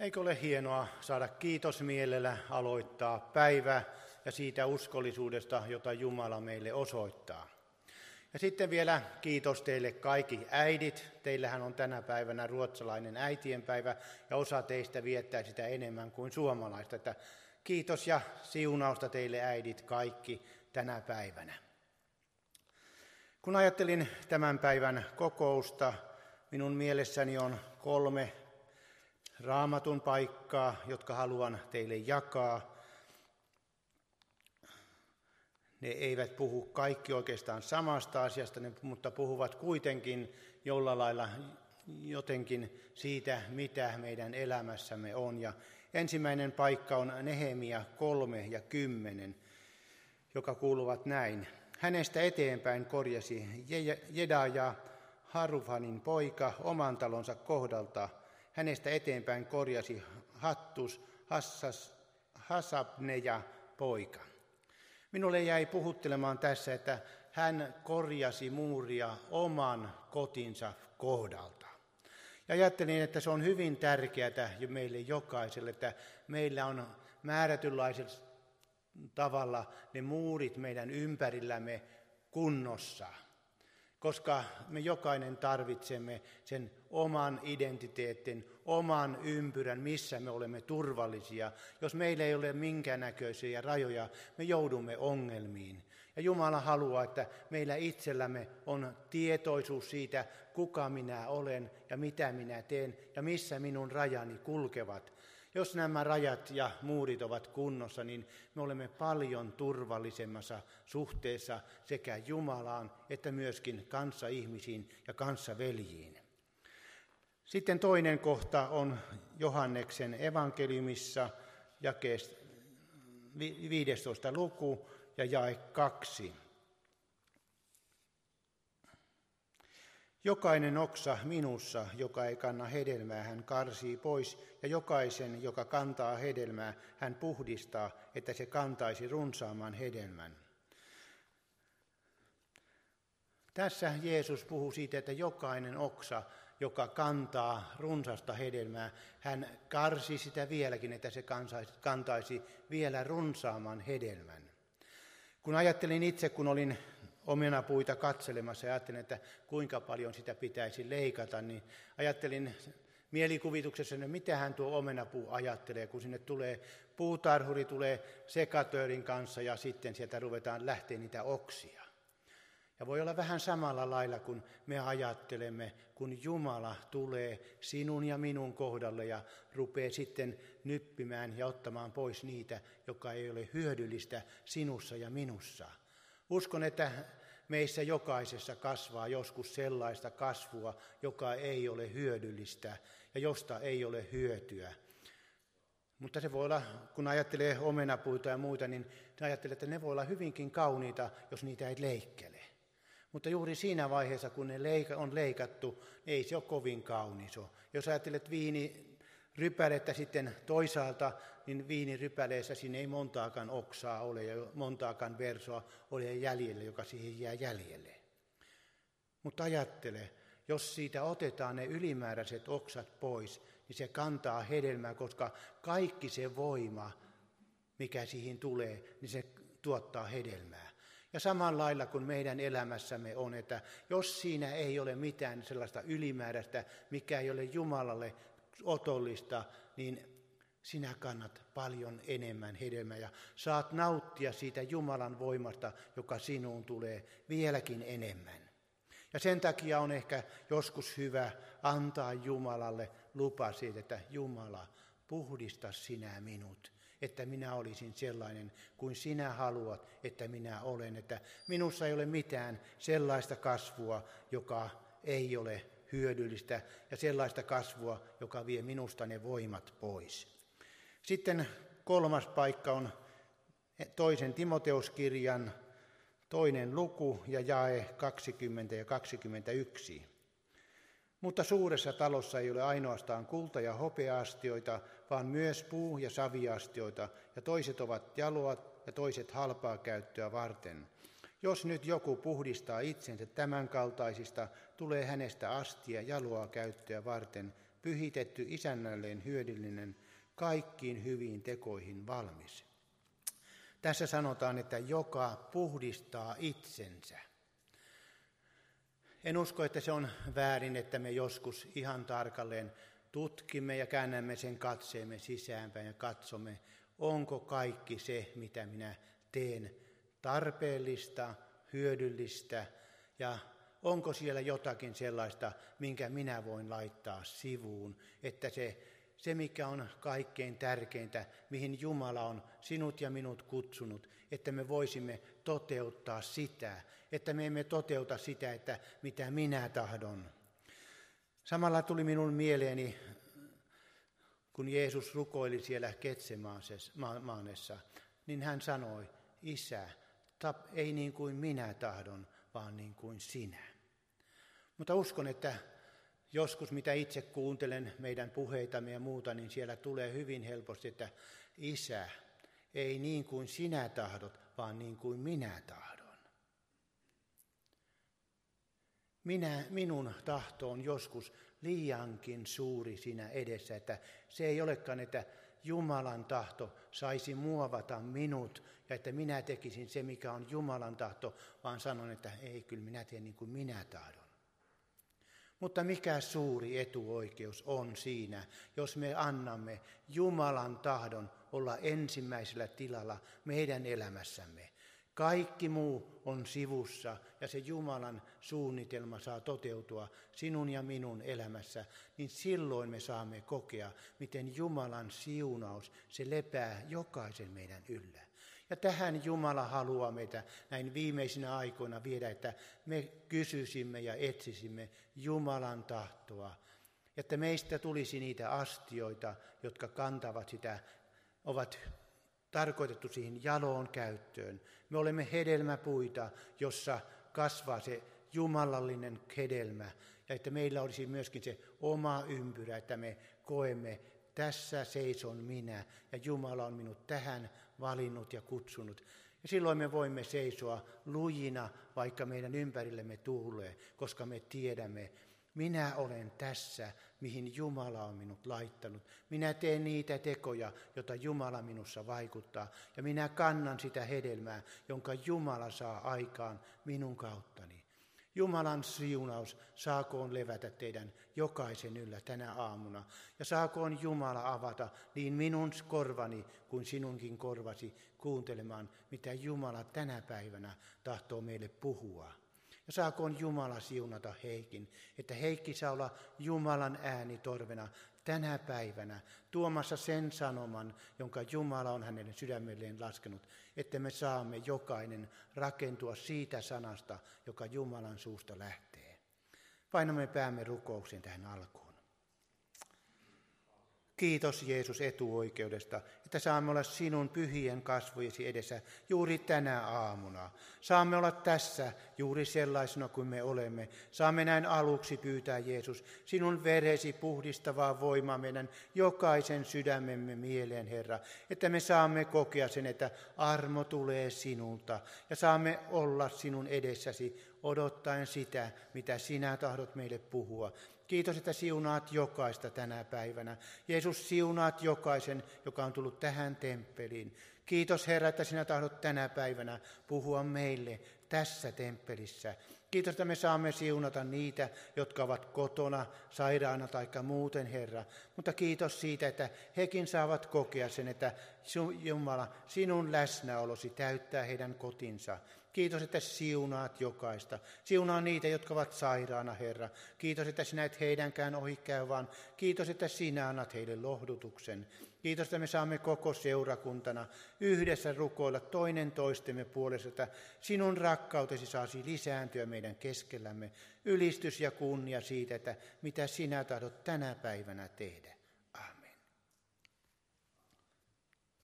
Eikö ole hienoa saada kiitosmielellä aloittaa päivä ja siitä uskollisuudesta, jota Jumala meille osoittaa. Ja sitten vielä kiitos teille kaikki äidit. Teillähän on tänä päivänä ruotsalainen äitienpäivä ja osa teistä viettää sitä enemmän kuin suomalaista. Että kiitos ja siunausta teille äidit kaikki tänä päivänä. Kun ajattelin tämän päivän kokousta, minun mielessäni on kolme raamatun paikkaa, jotka haluan teille jakaa. Ne eivät puhu kaikki oikeastaan samasta asiasta, mutta puhuvat kuitenkin jollain lailla jotenkin siitä, mitä meidän elämässämme on. Ja ensimmäinen paikka on Nehemia 3 ja 10, joka kuuluvat näin. Hänestä eteenpäin korjasi Jedaja, Harufanin poika, oman talonsa kohdalta – hänestä eteenpäin korjasi Hattus Hassas, Hasabneja poika. Minulle jäi puhuttelemaan tässä, että hän korjasi muuria oman kotinsa kohdalta. Ja ajattelin, että se on hyvin tärkeää meille jokaiselle, että meillä on määrätynlaisella tavalla ne muurit meidän ympärillämme kunnossa – koska me jokainen tarvitsemme sen oman identiteetin, oman ympyrän, missä me olemme turvallisia. Jos meillä ei ole minkäännäköisiä rajoja, me joudumme ongelmiin. Ja Jumala haluaa, että meillä itsellämme on tietoisuus siitä, kuka minä olen ja mitä minä teen ja missä minun rajani kulkevat. Jos nämä rajat ja muurit ovat kunnossa, niin me olemme paljon turvallisemmassa suhteessa sekä Jumalaan että myöskin kanssaihmisiin ja kanssaveljiin. Sitten toinen kohta on Johanneksen evankeliumissa, jakeesta 15. luku ja jae 2. Jokainen oksa minussa, joka ei kanna hedelmää, hän karsii pois, ja jokaisen, joka kantaa hedelmää, hän puhdistaa, että se kantaisi runsaamman hedelmän. Tässä Jeesus puhuu siitä, että jokainen oksa, joka kantaa runsasta hedelmää, hän karsi sitä vieläkin, että se kantaisi vielä runsaamman hedelmän. Kun ajattelin itse, kun olin omenapuita katselemassa ja ajattelin, että kuinka paljon sitä pitäisi leikata, niin ajattelin mielikuvituksessa, että mitähän tuo omenapuu ajattelee, kun sinne tulee puutarhuri, tulee sekatöörin kanssa ja sitten sieltä ruvetaan lähteä niitä oksia. Ja voi olla vähän samalla lailla, kun me ajattelemme, kun Jumala tulee sinun ja minun kohdalle ja rupeaa sitten nyppimään ja ottamaan pois niitä, joka ei ole hyödyllistä sinussa ja minussa. Uskon, että meissä jokaisessa kasvaa joskus sellaista kasvua, joka ei ole hyödyllistä ja josta ei ole hyötyä. Mutta se voi olla, kun ajattelee omenapuita ja muita, niin ajattelee, että ne voi olla hyvinkin kauniita, jos niitä ei leikkele. Mutta juuri siinä vaiheessa, kun ne on leikattu, niin ei se ole kovin kaunis. Jos ajattelet viini rypälettä sitten toisaalta, niin viinirypäleessä sinne ei montaakaan oksaa ole ja montaakaan versoa ole jäljelle, joka siihen jää jäljelle. Mutta ajattele, jos siitä otetaan ne ylimääräiset oksat pois, niin se kantaa hedelmää, koska kaikki se voima, mikä siihen tulee, niin se tuottaa hedelmää. Ja samalla lailla kuin meidän elämässämme on, että jos siinä ei ole mitään sellaista ylimääräistä, mikä ei ole Jumalalle otollista, niin sinä kannat paljon enemmän hedelmää ja saat nauttia siitä Jumalan voimasta, joka sinuun tulee vieläkin enemmän. Ja sen takia on ehkä joskus hyvä antaa Jumalalle lupa siitä, että Jumala, puhdista sinä minut, että minä olisin sellainen kuin sinä haluat, että minä olen, että minussa ei ole mitään sellaista kasvua, joka ei ole hyödyllistä ja sellaista kasvua, joka vie minusta ne voimat pois. Sitten kolmas paikka on toisen Timoteuskirjan toinen luku ja jae 20 ja 21. Mutta suuressa talossa ei ole ainoastaan kulta- ja hopeaastioita, vaan myös puu- ja saviastioita, ja toiset ovat jaloa ja toiset halpaa käyttöä varten – jos nyt joku puhdistaa itsensä tämänkaltaisista, tulee hänestä astia jaloa käyttöä varten, pyhitetty isännälleen hyödyllinen, kaikkiin hyviin tekoihin valmis. Tässä sanotaan, että joka puhdistaa itsensä. En usko, että se on väärin, että me joskus ihan tarkalleen tutkimme ja käännämme sen katseemme sisäänpäin ja katsomme, onko kaikki se, mitä minä teen, tarpeellista, hyödyllistä ja onko siellä jotakin sellaista, minkä minä voin laittaa sivuun, että se, se mikä on kaikkein tärkeintä, mihin Jumala on sinut ja minut kutsunut, että me voisimme toteuttaa sitä, että me emme toteuta sitä, että mitä minä tahdon. Samalla tuli minun mieleeni, kun Jeesus rukoili siellä Ketsemaanessa, niin hän sanoi, Isä, ei niin kuin minä tahdon, vaan niin kuin sinä. Mutta uskon, että joskus mitä itse kuuntelen meidän puheitamme ja muuta, niin siellä tulee hyvin helposti, että Isä, ei niin kuin sinä tahdot, vaan niin kuin minä tahdon. Minä, minun tahto on joskus liiankin suuri siinä edessä, että se ei olekaan, että Jumalan tahto saisi muovata minut ja että minä tekisin se, mikä on Jumalan tahto, vaan sanon, että ei, kyllä minä teen niin kuin minä tahdon. Mutta mikä suuri etuoikeus on siinä, jos me annamme Jumalan tahdon olla ensimmäisellä tilalla meidän elämässämme. Kaikki muu on sivussa ja se Jumalan suunnitelma saa toteutua sinun ja minun elämässä, niin silloin me saamme kokea, miten Jumalan siunaus, se lepää jokaisen meidän yllä. Ja tähän Jumala haluaa meitä näin viimeisinä aikoina viedä, että me kysyisimme ja etsisimme Jumalan tahtoa, että meistä tulisi niitä astioita, jotka kantavat sitä, ovat tarkoitettu siihen jaloon käyttöön. Me olemme hedelmäpuita, jossa kasvaa se jumalallinen hedelmä, ja että meillä olisi myöskin se oma ympyrä, että me koemme, tässä seison minä, ja Jumala on minut tähän valinnut ja kutsunut. Ja silloin me voimme seisoa lujina, vaikka meidän ympärillemme tuulee, koska me tiedämme, minä olen tässä, mihin Jumala on minut laittanut. Minä teen niitä tekoja, joita Jumala minussa vaikuttaa. Ja minä kannan sitä hedelmää, jonka Jumala saa aikaan minun kauttani. Jumalan siunaus saakoon levätä teidän jokaisen yllä tänä aamuna. Ja saakoon Jumala avata niin minun korvani kuin sinunkin korvasi kuuntelemaan, mitä Jumala tänä päivänä tahtoo meille puhua. Ja saakoon Jumala siunata Heikin, että Heikki saa olla Jumalan ääni torvena tänä päivänä tuomassa sen sanoman, jonka Jumala on hänelle sydämelleen laskenut, että me saamme jokainen rakentua siitä sanasta, joka Jumalan suusta lähtee. Painamme päämme rukoukseen tähän alkuun. Kiitos Jeesus etuoikeudesta, että saamme olla sinun pyhien kasvojesi edessä juuri tänä aamuna. Saamme olla tässä juuri sellaisena kuin me olemme. Saamme näin aluksi pyytää Jeesus sinun veresi puhdistavaa voimaa meidän jokaisen sydämemme mieleen, Herra, että me saamme kokea sen, että armo tulee sinulta ja saamme olla sinun edessäsi odottaen sitä, mitä sinä tahdot meille puhua. Kiitos, että siunaat jokaista tänä päivänä. Jeesus, siunaat jokaisen, joka on tullut tähän temppeliin. Kiitos Herra, että sinä tahdot tänä päivänä puhua meille tässä temppelissä. Kiitos, että me saamme siunata niitä, jotka ovat kotona, sairaana tai muuten, Herra. Mutta kiitos siitä, että hekin saavat kokea sen, että Jumala, sinun läsnäolosi täyttää heidän kotinsa. Kiitos, että siunaat jokaista. Siunaa niitä, jotka ovat sairaana, Herra. Kiitos, että sinä et heidänkään ohi käy, vaan kiitos, että sinä annat heille lohdutuksen. Kiitos, että me saamme koko seurakuntana yhdessä rukoilla toinen toistemme puolesta, että sinun rakkautesi saasi lisääntyä meidän keskellämme. Ylistys ja kunnia siitä, että mitä sinä tahdot tänä päivänä tehdä.